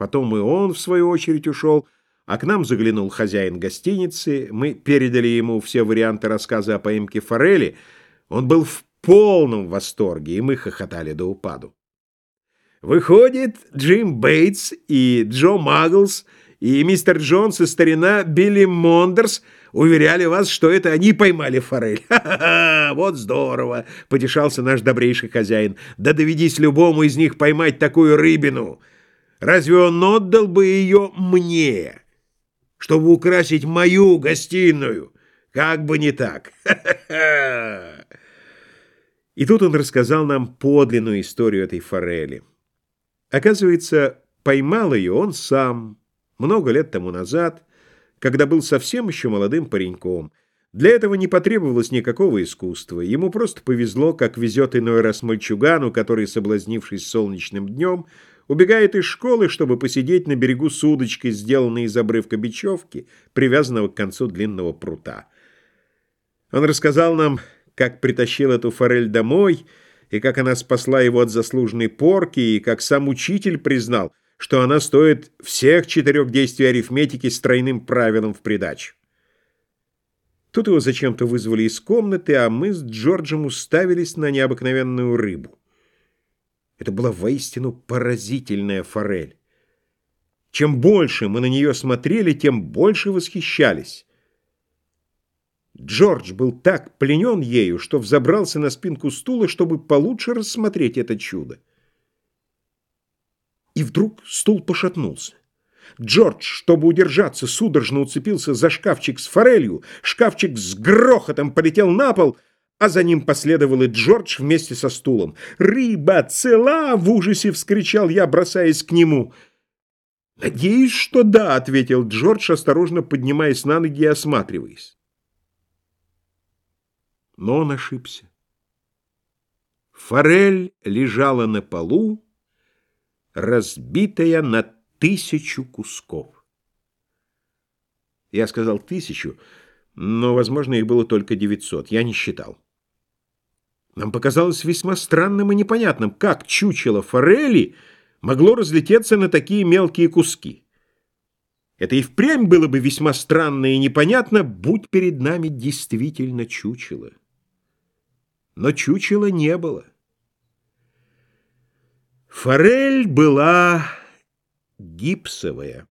Потом и он, в свою очередь, ушел, а к нам заглянул хозяин гостиницы. Мы передали ему все варианты рассказа о поимке Форели. Он был в полном восторге, и мы хохотали до упаду. Выходит, Джим Бейтс и Джо Магглс и мистер Джонс и старина Билли Мондерс уверяли вас, что это они поймали форель. Ха-ха-ха, вот здорово, потешался наш добрейший хозяин. Да доведись любому из них поймать такую рыбину. Разве он отдал бы ее мне, чтобы украсить мою гостиную? Как бы не так. И тут он рассказал нам подлинную историю этой форели. Оказывается, поймал ее он сам много лет тому назад, когда был совсем еще молодым пареньком. Для этого не потребовалось никакого искусства. Ему просто повезло, как везет иной раз мальчугану, который, соблазнившись солнечным днем, убегает из школы, чтобы посидеть на берегу с удочкой, сделанной из обрывка бечевки, привязанного к концу длинного прута. Он рассказал нам, как притащил эту форель домой, и как она спасла его от заслуженной порки, и как сам учитель признал, что она стоит всех четырех действий арифметики с тройным правилом в придачу. Тут его зачем-то вызвали из комнаты, а мы с Джорджем уставились на необыкновенную рыбу. Это была воистину поразительная форель. Чем больше мы на нее смотрели, тем больше восхищались. Джордж был так пленен ею, что взобрался на спинку стула, чтобы получше рассмотреть это чудо. И вдруг стул пошатнулся. Джордж, чтобы удержаться, судорожно уцепился за шкафчик с форелью. Шкафчик с грохотом полетел на пол, а за ним последовал и Джордж вместе со стулом. «Рыба цела!» — в ужасе вскричал я, бросаясь к нему. «Надеюсь, что да», — ответил Джордж, осторожно поднимаясь на ноги и осматриваясь но он ошибся. Форель лежала на полу, разбитая на тысячу кусков. Я сказал тысячу, но, возможно, их было только девятьсот. Я не считал. Нам показалось весьма странным и непонятным, как чучело форели могло разлететься на такие мелкие куски. Это и впрямь было бы весьма странно и непонятно, будь перед нами действительно чучело но чучела не было. Форель была гипсовая.